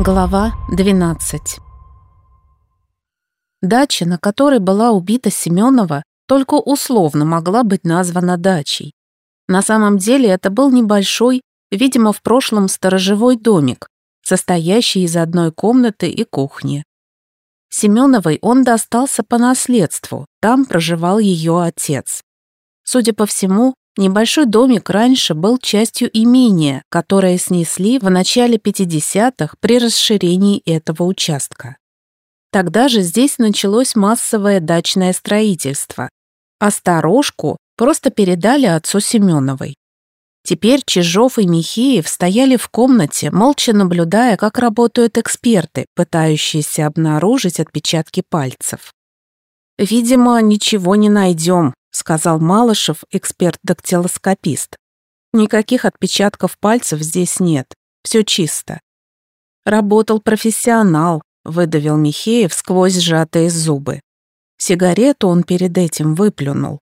Глава 12 Дача, на которой была убита Семенова, только условно могла быть названа дачей. На самом деле это был небольшой, видимо, в прошлом сторожевой домик, состоящий из одной комнаты и кухни. Семеновой он достался по наследству, там проживал ее отец. Судя по всему, Небольшой домик раньше был частью имения, которое снесли в начале 50-х при расширении этого участка. Тогда же здесь началось массовое дачное строительство, а сторожку просто передали отцу Семеновой. Теперь Чижов и Михеев стояли в комнате, молча наблюдая, как работают эксперты, пытающиеся обнаружить отпечатки пальцев. «Видимо, ничего не найдем», сказал Малышев, эксперт-дактилоскопист. Никаких отпечатков пальцев здесь нет, все чисто. Работал профессионал, выдавил Михеев сквозь сжатые зубы. Сигарету он перед этим выплюнул.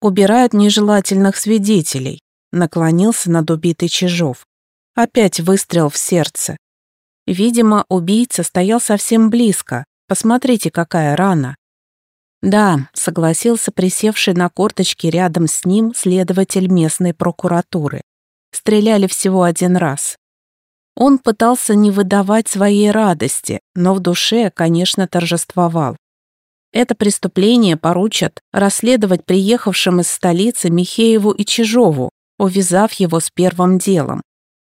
Убирают нежелательных свидетелей, наклонился над убитой Чижов. Опять выстрел в сердце. Видимо, убийца стоял совсем близко. Посмотрите, какая рана. «Да», — согласился присевший на корточки рядом с ним следователь местной прокуратуры. Стреляли всего один раз. Он пытался не выдавать своей радости, но в душе, конечно, торжествовал. Это преступление поручат расследовать приехавшим из столицы Михееву и Чижову, увязав его с первым делом.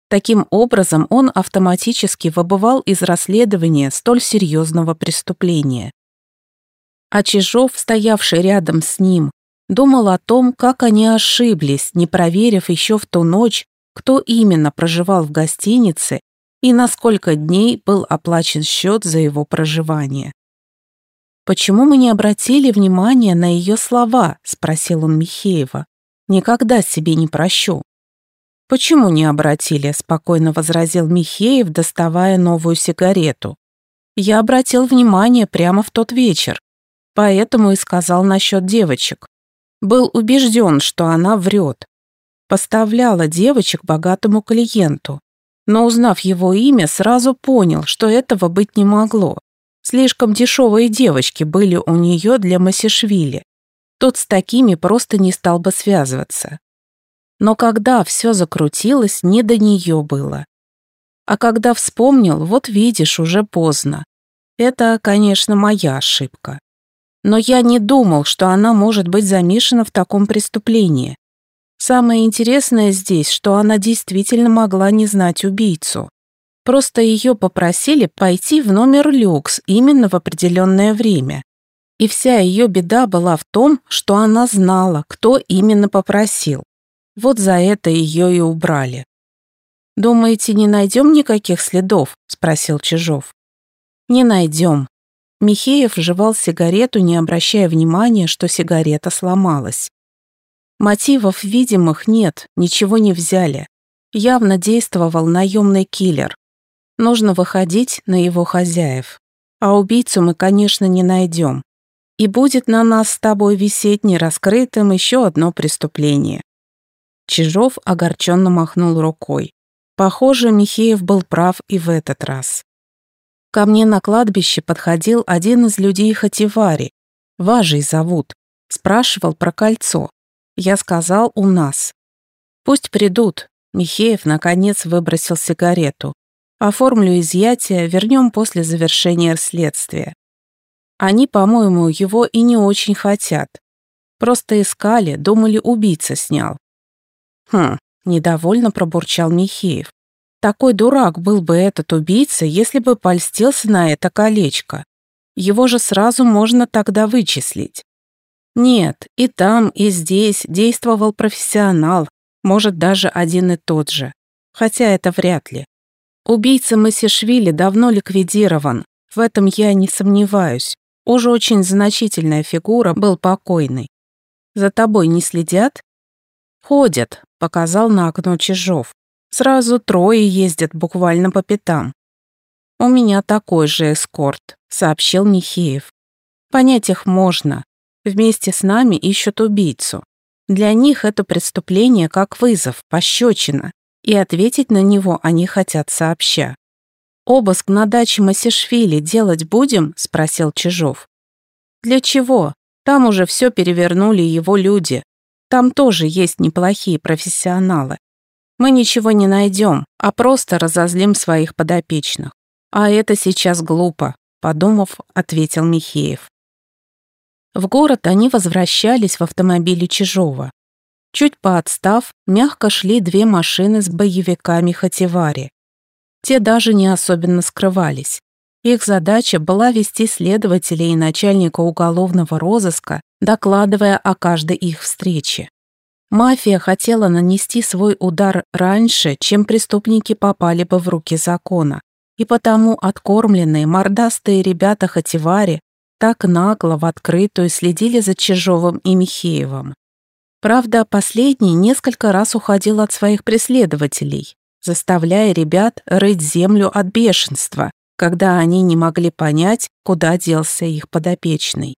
Таким образом, он автоматически выбывал из расследования столь серьезного преступления а Чижов, стоявший рядом с ним, думал о том, как они ошиблись, не проверив еще в ту ночь, кто именно проживал в гостинице и на сколько дней был оплачен счет за его проживание. «Почему мы не обратили внимания на ее слова?» – спросил он Михеева. «Никогда себе не прощу». «Почему не обратили?» – спокойно возразил Михеев, доставая новую сигарету. «Я обратил внимание прямо в тот вечер. Поэтому и сказал насчет девочек. Был убежден, что она врет. Поставляла девочек богатому клиенту. Но узнав его имя, сразу понял, что этого быть не могло. Слишком дешевые девочки были у нее для Масишвили. Тот с такими просто не стал бы связываться. Но когда все закрутилось, не до нее было. А когда вспомнил, вот видишь, уже поздно. Это, конечно, моя ошибка. Но я не думал, что она может быть замешана в таком преступлении. Самое интересное здесь, что она действительно могла не знать убийцу. Просто ее попросили пойти в номер люкс именно в определенное время. И вся ее беда была в том, что она знала, кто именно попросил. Вот за это ее и убрали. «Думаете, не найдем никаких следов?» – спросил Чижов. «Не найдем. Михеев жевал сигарету, не обращая внимания, что сигарета сломалась. Мотивов видимых нет, ничего не взяли. Явно действовал наемный киллер. Нужно выходить на его хозяев. А убийцу мы, конечно, не найдем. И будет на нас с тобой висеть нераскрытым еще одно преступление. Чижов огорченно махнул рукой. Похоже, Михеев был прав и в этот раз. Ко мне на кладбище подходил один из людей Хативари. Важей зовут. Спрашивал про кольцо. Я сказал, у нас. Пусть придут. Михеев, наконец, выбросил сигарету. Оформлю изъятие, вернем после завершения следствия. Они, по-моему, его и не очень хотят. Просто искали, думали, убийца снял. Хм, недовольно пробурчал Михеев. Такой дурак был бы этот убийца, если бы польстился на это колечко. Его же сразу можно тогда вычислить. Нет, и там, и здесь действовал профессионал, может, даже один и тот же. Хотя это вряд ли. Убийца Масишвили давно ликвидирован, в этом я не сомневаюсь. Уже очень значительная фигура был покойный. За тобой не следят? Ходят, показал на окно Чижов. Сразу трое ездят буквально по пятам. «У меня такой же эскорт», — сообщил Михеев. «Понять их можно. Вместе с нами ищут убийцу. Для них это преступление как вызов, пощечина, и ответить на него они хотят сообща. «Обыск на даче Масишвили делать будем?» — спросил Чижов. «Для чего? Там уже все перевернули его люди. Там тоже есть неплохие профессионалы. Мы ничего не найдем, а просто разозлим своих подопечных. А это сейчас глупо», — подумав, ответил Михеев. В город они возвращались в автомобиле Чижова. Чуть поотстав, мягко шли две машины с боевиками Хативари. Те даже не особенно скрывались. Их задача была вести следователей и начальника уголовного розыска, докладывая о каждой их встрече. Мафия хотела нанести свой удар раньше, чем преступники попали бы в руки закона, и потому откормленные мордастые ребята Хативари так нагло в открытую следили за Чижовым и Михеевым. Правда, последний несколько раз уходил от своих преследователей, заставляя ребят рыть землю от бешенства, когда они не могли понять, куда делся их подопечный.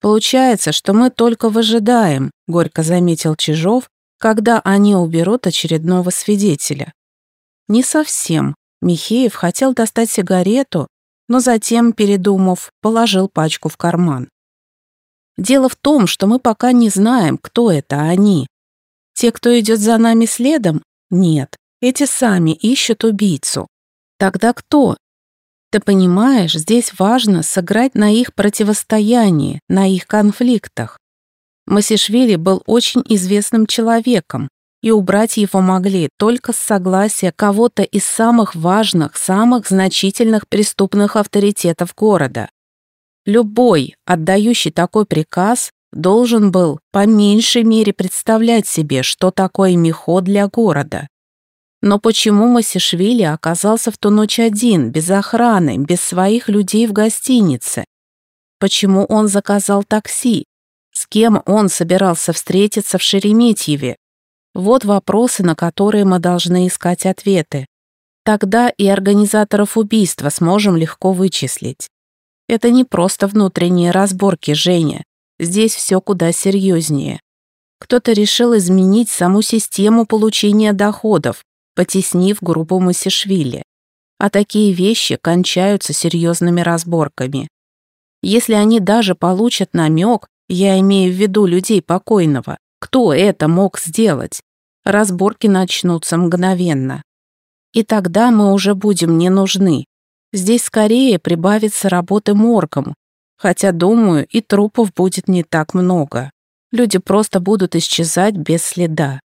«Получается, что мы только выжидаем», — горько заметил Чижов, когда они уберут очередного свидетеля. «Не совсем». Михеев хотел достать сигарету, но затем, передумав, положил пачку в карман. «Дело в том, что мы пока не знаем, кто это они. Те, кто идет за нами следом? Нет. Эти сами ищут убийцу. Тогда кто? Ты понимаешь, здесь важно сыграть на их противостоянии, на их конфликтах. Масишвили был очень известным человеком, и убрать его могли только с согласия кого-то из самых важных, самых значительных преступных авторитетов города. Любой, отдающий такой приказ, должен был по меньшей мере представлять себе, что такое Михо для города. Но почему Масишвили оказался в ту ночь один, без охраны, без своих людей в гостинице? Почему он заказал такси? С кем он собирался встретиться в Шереметьеве? Вот вопросы, на которые мы должны искать ответы. Тогда и организаторов убийства сможем легко вычислить. Это не просто внутренние разборки, Женя. Здесь все куда серьезнее. Кто-то решил изменить саму систему получения доходов, потеснив группу Масишвили. А такие вещи кончаются серьезными разборками. Если они даже получат намек, я имею в виду людей покойного, кто это мог сделать, разборки начнутся мгновенно. И тогда мы уже будем не нужны. Здесь скорее прибавится работы моргом, хотя, думаю, и трупов будет не так много. Люди просто будут исчезать без следа.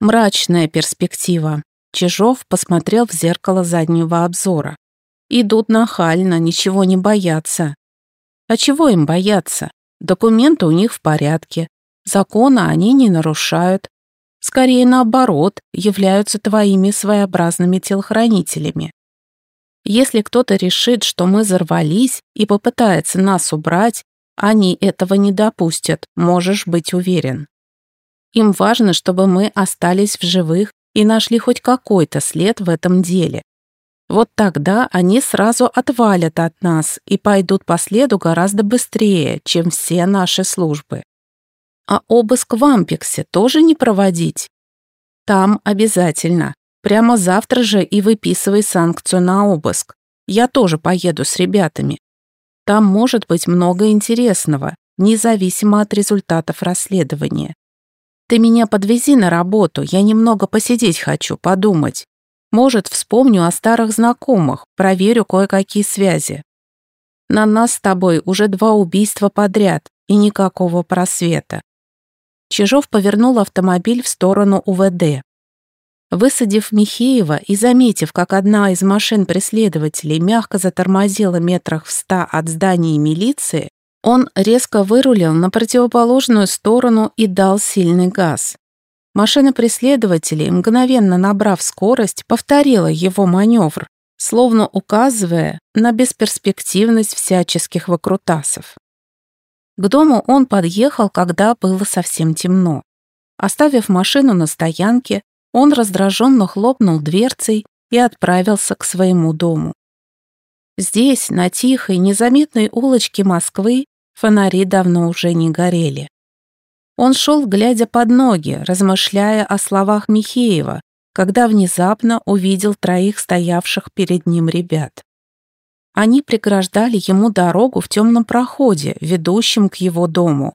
Мрачная перспектива. Чижов посмотрел в зеркало заднего обзора. Идут нахально, ничего не боятся. А чего им бояться? Документы у них в порядке. Закона они не нарушают. Скорее наоборот, являются твоими своеобразными телохранителями. Если кто-то решит, что мы взорвались и попытается нас убрать, они этого не допустят, можешь быть уверен. Им важно, чтобы мы остались в живых и нашли хоть какой-то след в этом деле. Вот тогда они сразу отвалят от нас и пойдут по следу гораздо быстрее, чем все наши службы. А обыск в Ампексе тоже не проводить? Там обязательно. Прямо завтра же и выписывай санкцию на обыск. Я тоже поеду с ребятами. Там может быть много интересного, независимо от результатов расследования. Ты меня подвези на работу, я немного посидеть хочу, подумать. Может, вспомню о старых знакомых, проверю кое-какие связи. На нас с тобой уже два убийства подряд и никакого просвета. Чижов повернул автомобиль в сторону УВД. Высадив Михеева и заметив, как одна из машин преследователей мягко затормозила метрах в ста от здания милиции, он резко вырулил на противоположную сторону и дал сильный газ. Машина преследователей, мгновенно набрав скорость, повторила его маневр, словно указывая на бесперспективность всяческих выкрутасов. К дому он подъехал, когда было совсем темно. Оставив машину на стоянке, он раздраженно хлопнул дверцей и отправился к своему дому. Здесь, на тихой, незаметной улочке Москвы, Фонари давно уже не горели. Он шел, глядя под ноги, размышляя о словах Михеева, когда внезапно увидел троих стоявших перед ним ребят. Они преграждали ему дорогу в темном проходе, ведущем к его дому.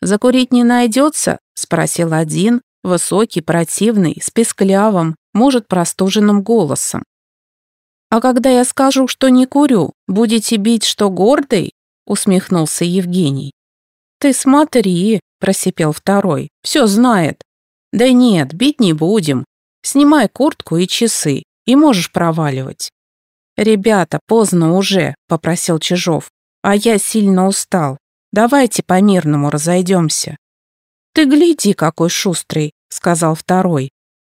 «Закурить не найдется?» — спросил один, высокий, противный, с песклявым, может, простуженным голосом. «А когда я скажу, что не курю, будете бить, что гордый?» — усмехнулся Евгений. «Ты смотри», — просипел второй, — «все знает». «Да нет, бить не будем. Снимай куртку и часы, и можешь проваливать». «Ребята, поздно уже», — попросил Чижов, «а я сильно устал. Давайте по-мирному разойдемся». «Ты гляди, какой шустрый», — сказал второй.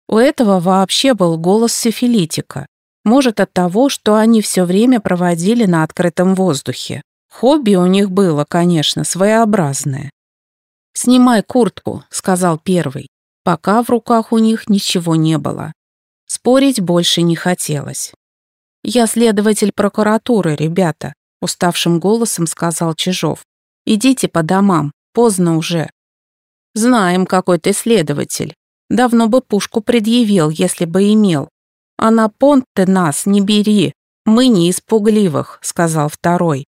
У этого вообще был голос сифилитика. Может, от того, что они все время проводили на открытом воздухе. Хобби у них было, конечно, своеобразное. «Снимай куртку», — сказал первый, пока в руках у них ничего не было. Спорить больше не хотелось. «Я следователь прокуратуры, ребята», — уставшим голосом сказал Чижов. «Идите по домам, поздно уже». «Знаем, какой ты следователь. Давно бы пушку предъявил, если бы имел. А на понт ты нас не бери, мы не испугливых», — сказал второй.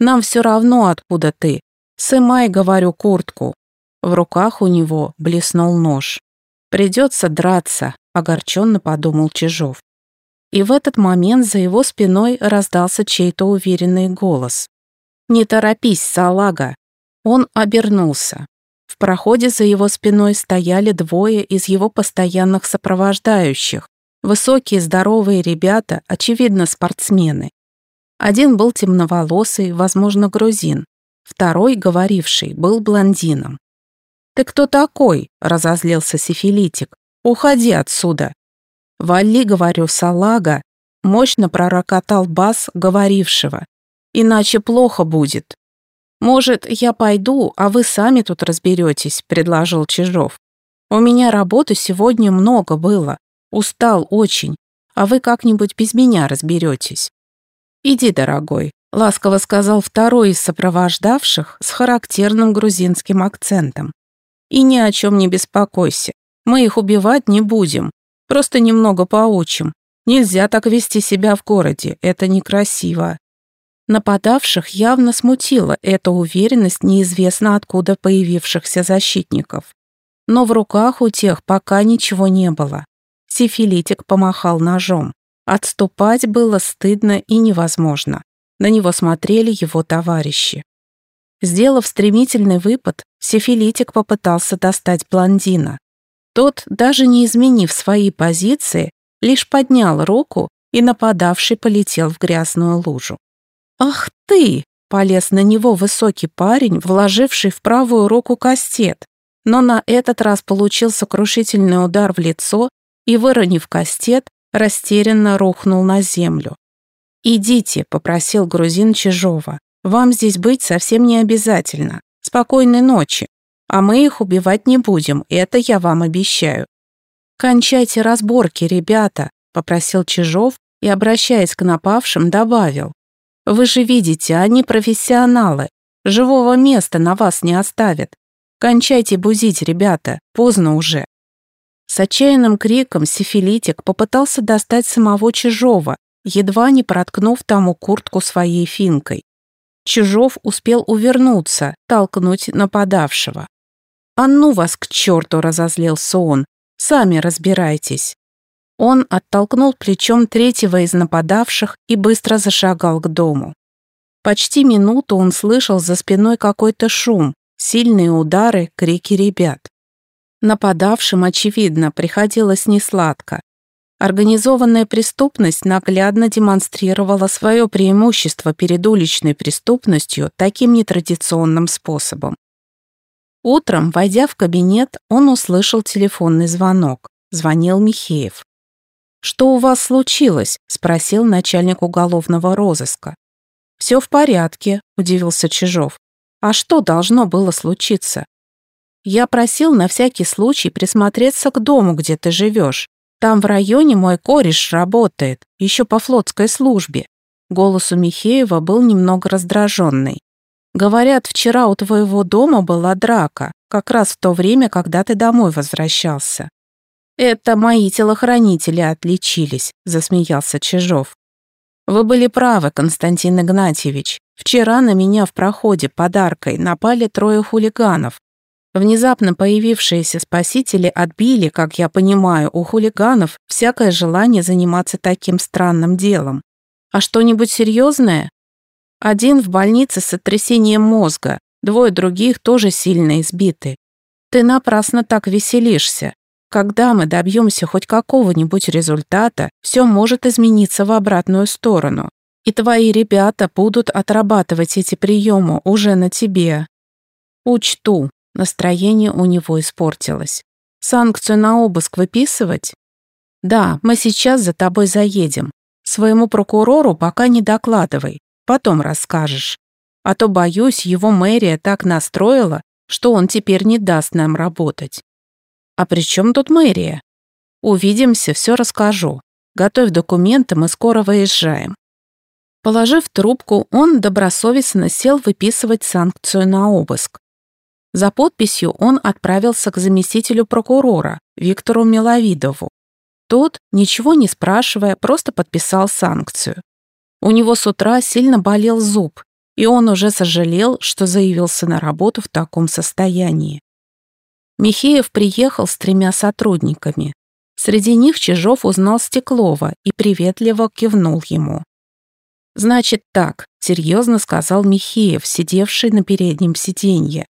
«Нам все равно, откуда ты. Сымай, говорю, куртку». В руках у него блеснул нож. «Придется драться», — огорченно подумал Чижов. И в этот момент за его спиной раздался чей-то уверенный голос. «Не торопись, салага!» Он обернулся. В проходе за его спиной стояли двое из его постоянных сопровождающих. Высокие здоровые ребята, очевидно, спортсмены. Один был темноволосый, возможно, грузин. Второй, говоривший, был блондином. «Ты кто такой?» – разозлился сифилитик. «Уходи отсюда!» «Вали, говорю, салага!» Мощно пророкотал бас говорившего. «Иначе плохо будет». «Может, я пойду, а вы сами тут разберетесь», — предложил Чижов. «У меня работы сегодня много было. Устал очень. А вы как-нибудь без меня разберетесь». «Иди, дорогой», — ласково сказал второй из сопровождавших с характерным грузинским акцентом. «И ни о чем не беспокойся. Мы их убивать не будем. Просто немного поучим. Нельзя так вести себя в городе, это некрасиво. Нападавших явно смутила эта уверенность неизвестно откуда появившихся защитников. Но в руках у тех пока ничего не было. Сифилитик помахал ножом. Отступать было стыдно и невозможно. На него смотрели его товарищи. Сделав стремительный выпад, сифилитик попытался достать блондина. Тот, даже не изменив свои позиции, лишь поднял руку, и нападавший полетел в грязную лужу. «Ах ты!» — полез на него высокий парень, вложивший в правую руку кастет, но на этот раз получил сокрушительный удар в лицо и, выронив кастет, растерянно рухнул на землю. «Идите», — попросил грузин Чижова. «Вам здесь быть совсем не обязательно. Спокойной ночи». А мы их убивать не будем, это я вам обещаю. Кончайте разборки, ребята, попросил Чижов и, обращаясь к напавшим, добавил. Вы же видите, они профессионалы. Живого места на вас не оставят. Кончайте бузить, ребята, поздно уже. С отчаянным криком сифилитик попытался достать самого Чижова, едва не проткнув тому куртку своей финкой. Чижов успел увернуться, толкнуть нападавшего. «А ну вас к черту!» — разозлился он. «Сами разбирайтесь». Он оттолкнул плечом третьего из нападавших и быстро зашагал к дому. Почти минуту он слышал за спиной какой-то шум, сильные удары, крики ребят. Нападавшим, очевидно, приходилось несладко. Организованная преступность наглядно демонстрировала свое преимущество перед уличной преступностью таким нетрадиционным способом. Утром, войдя в кабинет, он услышал телефонный звонок. Звонил Михеев. «Что у вас случилось?» – спросил начальник уголовного розыска. «Все в порядке», – удивился Чижов. «А что должно было случиться?» «Я просил на всякий случай присмотреться к дому, где ты живешь. Там в районе мой кореш работает, еще по флотской службе». Голос у Михеева был немного раздраженный. Говорят, вчера у твоего дома была драка, как раз в то время, когда ты домой возвращался. «Это мои телохранители отличились», — засмеялся Чижов. «Вы были правы, Константин Игнатьевич. Вчера на меня в проходе подаркой напали трое хулиганов. Внезапно появившиеся спасители отбили, как я понимаю, у хулиганов всякое желание заниматься таким странным делом. А что-нибудь серьезное? Один в больнице с сотрясением мозга, двое других тоже сильно избиты. Ты напрасно так веселишься. Когда мы добьемся хоть какого-нибудь результата, все может измениться в обратную сторону. И твои ребята будут отрабатывать эти приемы уже на тебе. Учту. Настроение у него испортилось. Санкцию на обыск выписывать? Да, мы сейчас за тобой заедем. Своему прокурору пока не докладывай, потом расскажешь. А то, боюсь, его мэрия так настроила, что он теперь не даст нам работать. «А при чем тут мэрия?» «Увидимся, все расскажу. Готовь документы, мы скоро выезжаем». Положив трубку, он добросовестно сел выписывать санкцию на обыск. За подписью он отправился к заместителю прокурора, Виктору Миловидову. Тот, ничего не спрашивая, просто подписал санкцию. У него с утра сильно болел зуб, и он уже сожалел, что заявился на работу в таком состоянии. Михеев приехал с тремя сотрудниками. Среди них Чижов узнал Стеклова и приветливо кивнул ему. «Значит так», — серьезно сказал Михеев, сидевший на переднем сиденье.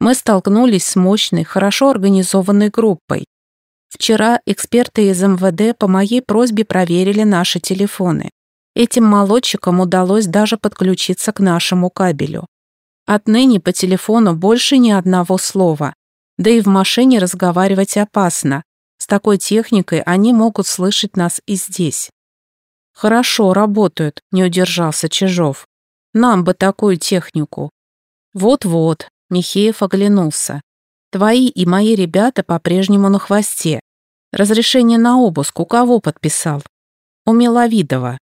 «Мы столкнулись с мощной, хорошо организованной группой. Вчера эксперты из МВД по моей просьбе проверили наши телефоны. Этим молодчикам удалось даже подключиться к нашему кабелю. Отныне по телефону больше ни одного слова, да и в машине разговаривать опасно. С такой техникой они могут слышать нас и здесь. Хорошо работают, не удержался Чижов. Нам бы такую технику. Вот-вот, Михеев оглянулся. Твои и мои ребята по-прежнему на хвосте. Разрешение на обыск у кого подписал? У Миловидова.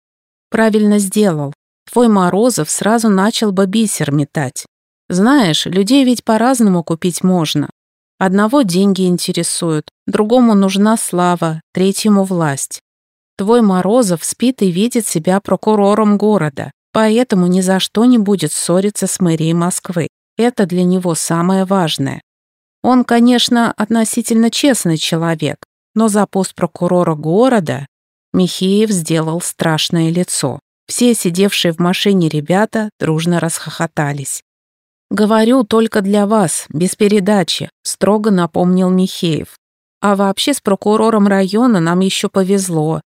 Правильно сделал. Твой Морозов сразу начал бы бисер метать. Знаешь, людей ведь по-разному купить можно. Одного деньги интересуют, другому нужна слава, третьему власть. Твой Морозов спит и видит себя прокурором города, поэтому ни за что не будет ссориться с мэрией Москвы. Это для него самое важное. Он, конечно, относительно честный человек, но за пост прокурора города Михеев сделал страшное лицо. Все сидевшие в машине ребята дружно расхохотались. «Говорю только для вас, без передачи», — строго напомнил Михеев. «А вообще с прокурором района нам еще повезло.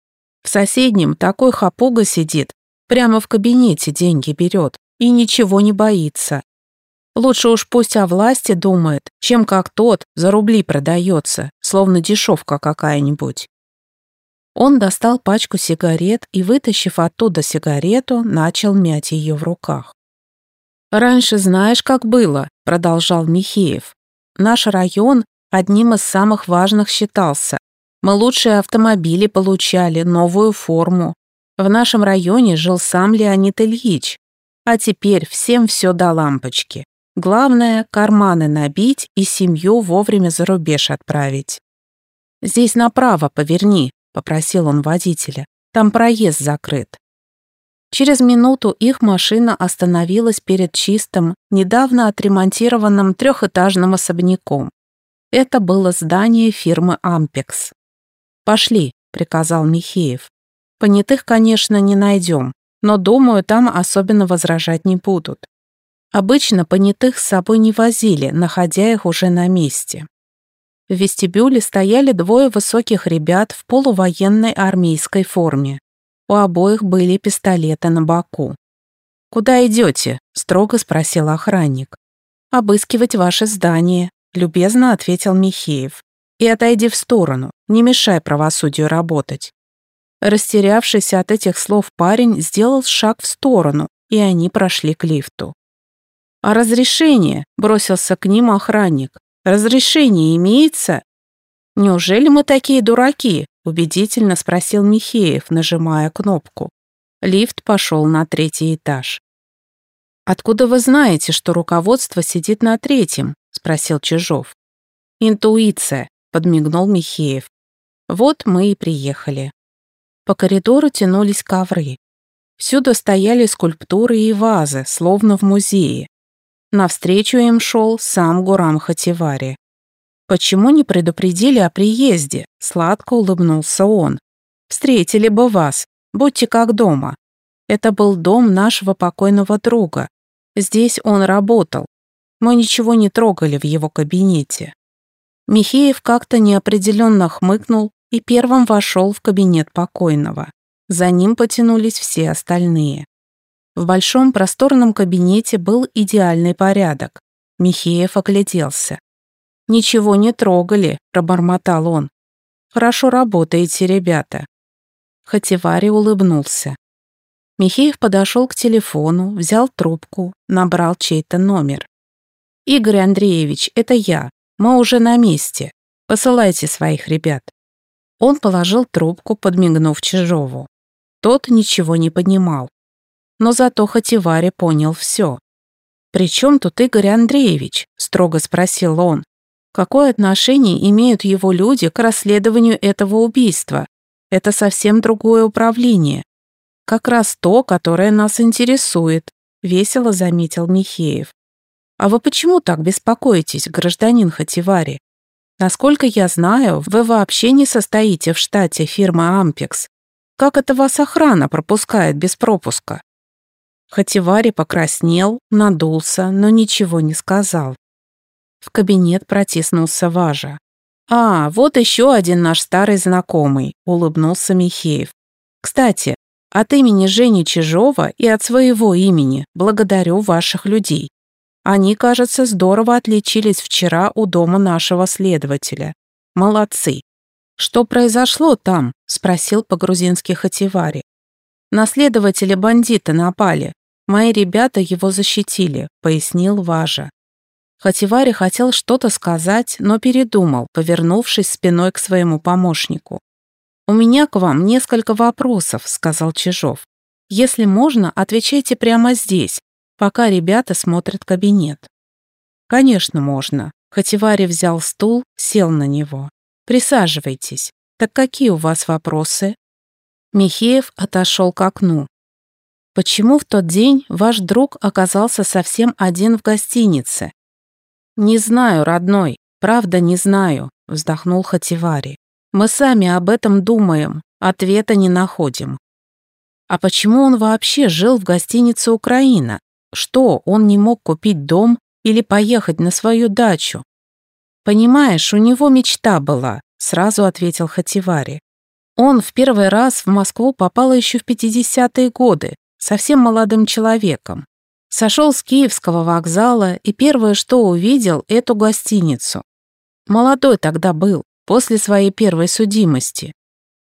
В соседнем такой хапуга сидит, прямо в кабинете деньги берет и ничего не боится. Лучше уж пусть о власти думает, чем как тот за рубли продается, словно дешевка какая-нибудь». Он достал пачку сигарет и, вытащив оттуда сигарету, начал мять ее в руках. «Раньше знаешь, как было», — продолжал Михеев. «Наш район одним из самых важных считался. Мы лучшие автомобили получали, новую форму. В нашем районе жил сам Леонид Ильич. А теперь всем все до лампочки. Главное — карманы набить и семью вовремя за рубеж отправить. «Здесь направо поверни», — попросил он водителя. «Там проезд закрыт». Через минуту их машина остановилась перед чистым, недавно отремонтированным трехэтажным особняком. Это было здание фирмы «Ампекс». «Пошли», — приказал Михеев. «Понятых, конечно, не найдем, но, думаю, там особенно возражать не будут. Обычно понятых с собой не возили, находя их уже на месте». В вестибюле стояли двое высоких ребят в полувоенной армейской форме. У обоих были пистолеты на боку. «Куда идете?» — строго спросил охранник. «Обыскивать ваше здание», — любезно ответил Михеев. «И отойди в сторону, не мешай правосудию работать». Растерявшийся от этих слов парень сделал шаг в сторону, и они прошли к лифту. «А разрешение?» — бросился к ним охранник. «Разрешение имеется?» «Неужели мы такие дураки?» — убедительно спросил Михеев, нажимая кнопку. Лифт пошел на третий этаж. «Откуда вы знаете, что руководство сидит на третьем?» — спросил Чижов. «Интуиция», — подмигнул Михеев. Вот мы и приехали. По коридору тянулись ковры. Всюду стояли скульптуры и вазы, словно в музее. Навстречу им шел сам Гурам Хативари. «Почему не предупредили о приезде?» — сладко улыбнулся он. «Встретили бы вас. Будьте как дома. Это был дом нашего покойного друга. Здесь он работал. Мы ничего не трогали в его кабинете». Михеев как-то неопределенно хмыкнул и первым вошел в кабинет покойного. За ним потянулись все остальные. В большом просторном кабинете был идеальный порядок. Михеев огляделся. «Ничего не трогали», — пробормотал он. «Хорошо работаете, ребята». Хативари улыбнулся. Михеев подошел к телефону, взял трубку, набрал чей-то номер. «Игорь Андреевич, это я. Мы уже на месте. Посылайте своих ребят». Он положил трубку, подмигнув Чижову. Тот ничего не понимал. Но зато Хативари понял все. «При чем тут Игорь Андреевич?» – строго спросил он. «Какое отношение имеют его люди к расследованию этого убийства? Это совсем другое управление. Как раз то, которое нас интересует», – весело заметил Михеев. «А вы почему так беспокоитесь, гражданин Хативари? Насколько я знаю, вы вообще не состоите в штате фирмы «Ампекс». Как это вас охрана пропускает без пропуска?» Хативари покраснел, надулся, но ничего не сказал. В кабинет протиснулся Важа. «А, вот еще один наш старый знакомый», — улыбнулся Михеев. «Кстати, от имени Жени Чижова и от своего имени благодарю ваших людей. Они, кажется, здорово отличились вчера у дома нашего следователя. Молодцы. Что произошло там? Спросил по-грузински Хативари. На следователя бандиты напали. Мои ребята его защитили, пояснил Важа. Хативари хотел что-то сказать, но передумал, повернувшись спиной к своему помощнику. «У меня к вам несколько вопросов», — сказал Чижов. «Если можно, отвечайте прямо здесь, пока ребята смотрят кабинет. Конечно, можно. Хативари взял стул, сел на него. Присаживайтесь. Так какие у вас вопросы? Михеев отошел к окну. Почему в тот день ваш друг оказался совсем один в гостинице? Не знаю, родной, правда не знаю, вздохнул Хативари. Мы сами об этом думаем, ответа не находим. А почему он вообще жил в гостинице «Украина»? Что, он не мог купить дом или поехать на свою дачу? Понимаешь, у него мечта была, сразу ответил Хативари. Он в первый раз в Москву попал еще в 50-е годы, совсем молодым человеком. Сошел с Киевского вокзала и первое, что увидел, эту гостиницу. Молодой тогда был, после своей первой судимости.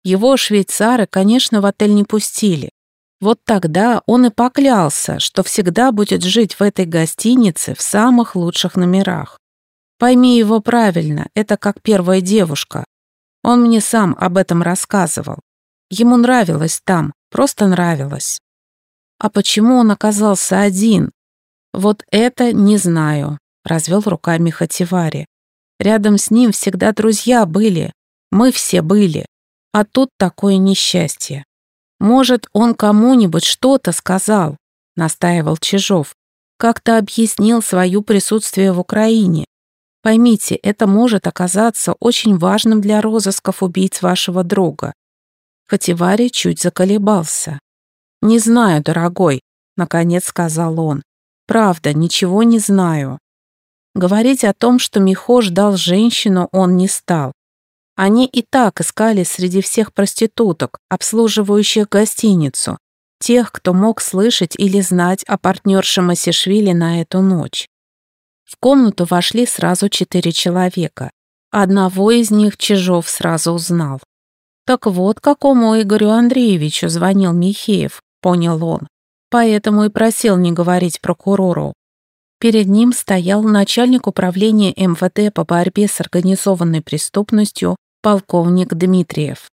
Его швейцары, конечно, в отель не пустили. Вот тогда он и поклялся, что всегда будет жить в этой гостинице в самых лучших номерах. Пойми его правильно, это как первая девушка. Он мне сам об этом рассказывал. Ему нравилось там, просто нравилось. А почему он оказался один? Вот это не знаю, развел руками Хативари. Рядом с ним всегда друзья были, мы все были. А тут такое несчастье. «Может, он кому-нибудь что-то сказал», — настаивал Чижов. «Как-то объяснил свое присутствие в Украине. Поймите, это может оказаться очень важным для розысков убийц вашего друга». Хативари чуть заколебался. «Не знаю, дорогой», — наконец сказал он. «Правда, ничего не знаю». Говорить о том, что Михо ждал женщину, он не стал. Они и так искали среди всех проституток, обслуживающих гостиницу, тех, кто мог слышать или знать о партнерше Масишвили на эту ночь. В комнату вошли сразу четыре человека. Одного из них Чижов сразу узнал. «Так вот, какому Игорю Андреевичу звонил Михеев», — понял он. Поэтому и просил не говорить прокурору. Перед ним стоял начальник управления МВД по борьбе с организованной преступностью полковник Дмитриев.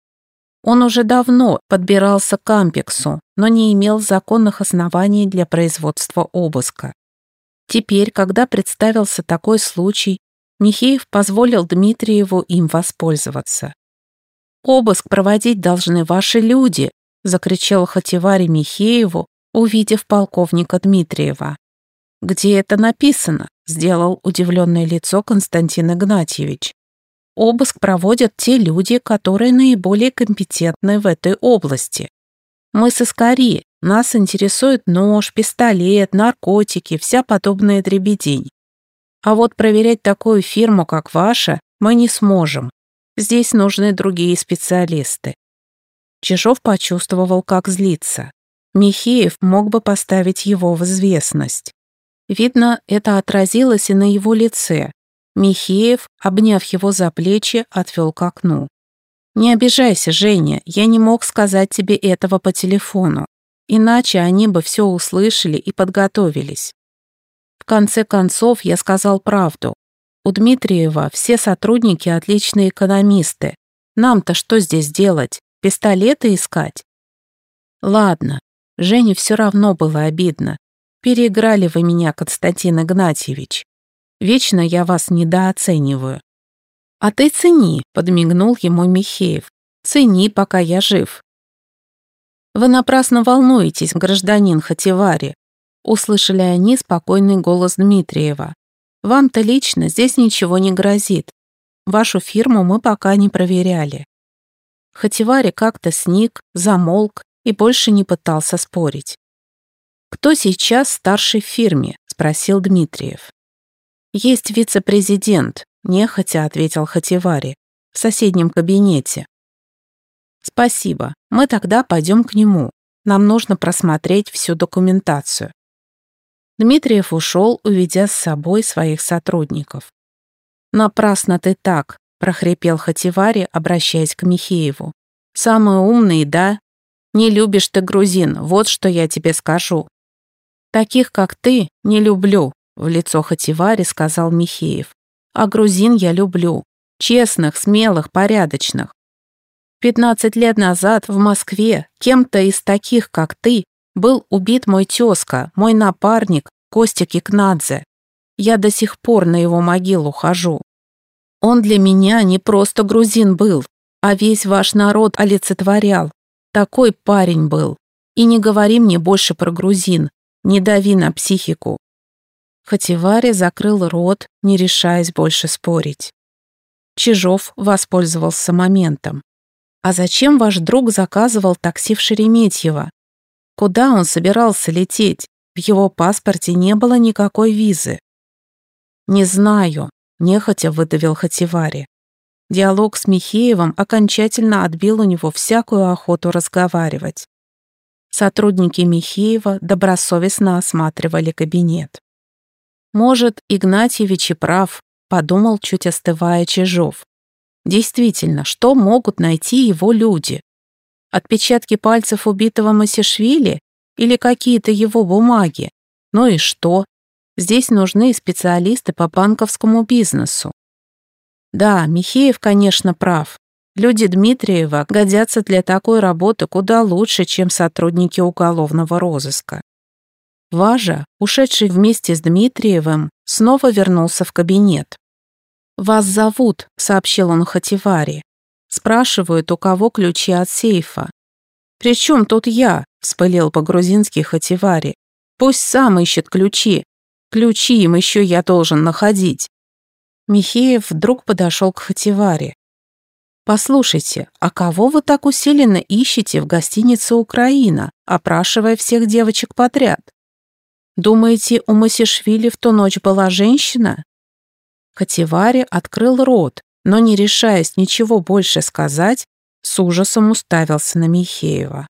Он уже давно подбирался к Ампексу, но не имел законных оснований для производства обыска. Теперь, когда представился такой случай, Михеев позволил Дмитриеву им воспользоваться. Обыск проводить должны ваши люди, закричал Хативари Михееву, увидев полковника Дмитриева. «Где это написано?» – сделал удивленное лицо Константин Игнатьевич. «Обыск проводят те люди, которые наиболее компетентны в этой области. Мы с Искари, нас интересует нож, пистолет, наркотики, вся подобная дребедень. А вот проверять такую фирму, как ваша, мы не сможем. Здесь нужны другие специалисты». Чижов почувствовал, как злится. Михеев мог бы поставить его в известность. Видно, это отразилось и на его лице. Михеев, обняв его за плечи, отвел к окну. «Не обижайся, Женя, я не мог сказать тебе этого по телефону. Иначе они бы все услышали и подготовились. В конце концов, я сказал правду. У Дмитриева все сотрудники отличные экономисты. Нам-то что здесь делать? Пистолеты искать? Ладно, Жене все равно было обидно. Переиграли вы меня, Константин Игнатьевич. Вечно я вас недооцениваю. А ты цени, подмигнул ему Михеев. Цени, пока я жив. Вы напрасно волнуетесь, гражданин Хативари. Услышали они спокойный голос Дмитриева. Вам-то лично здесь ничего не грозит. Вашу фирму мы пока не проверяли. Хативари как-то сник, замолк и больше не пытался спорить. «Кто сейчас старший в фирме?» – спросил Дмитриев. «Есть вице-президент», – нехотя ответил Хативари, – «в соседнем кабинете». «Спасибо. Мы тогда пойдем к нему. Нам нужно просмотреть всю документацию». Дмитриев ушел, уведя с собой своих сотрудников. «Напрасно ты так», – прохрипел Хативари, обращаясь к Михееву. «Самый умный, да? Не любишь ты грузин, вот что я тебе скажу. «Таких, как ты, не люблю», — в лицо Хативари сказал Михеев. «А грузин я люблю. Честных, смелых, порядочных. Пятнадцать лет назад в Москве кем-то из таких, как ты, был убит мой тезка, мой напарник Костик Икнадзе. Я до сих пор на его могилу хожу. Он для меня не просто грузин был, а весь ваш народ олицетворял. Такой парень был. И не говори мне больше про грузин, не дави на психику. Хативари закрыл рот, не решаясь больше спорить. Чижов воспользовался моментом. «А зачем ваш друг заказывал такси в Шереметьево? Куда он собирался лететь? В его паспорте не было никакой визы». «Не знаю», — нехотя выдавил Хативари. Диалог с Михеевым окончательно отбил у него всякую охоту разговаривать. Сотрудники Михеева добросовестно осматривали кабинет. «Может, Игнатьевич и прав», — подумал, чуть остывая Чижов. «Действительно, что могут найти его люди? Отпечатки пальцев убитого Масишвили или какие-то его бумаги? Ну и что? Здесь нужны специалисты по банковскому бизнесу. Да, Михеев, конечно, прав. Люди Дмитриева годятся для такой работы куда лучше, чем сотрудники уголовного розыска. Важа, ушедший вместе с Дмитриевым, снова вернулся в кабинет. «Вас зовут», — сообщил он Хативари. Спрашивают, у кого ключи от сейфа. «При чем тут я?» — вспылил по-грузински Хативари. «Пусть сам ищет ключи. Ключи им еще я должен находить». Михеев вдруг подошел к Хативари. «Послушайте, а кого вы так усиленно ищете в гостинице «Украина», опрашивая всех девочек подряд? Думаете, у Масишвили в ту ночь была женщина?» Кативари открыл рот, но, не решаясь ничего больше сказать, с ужасом уставился на Михеева.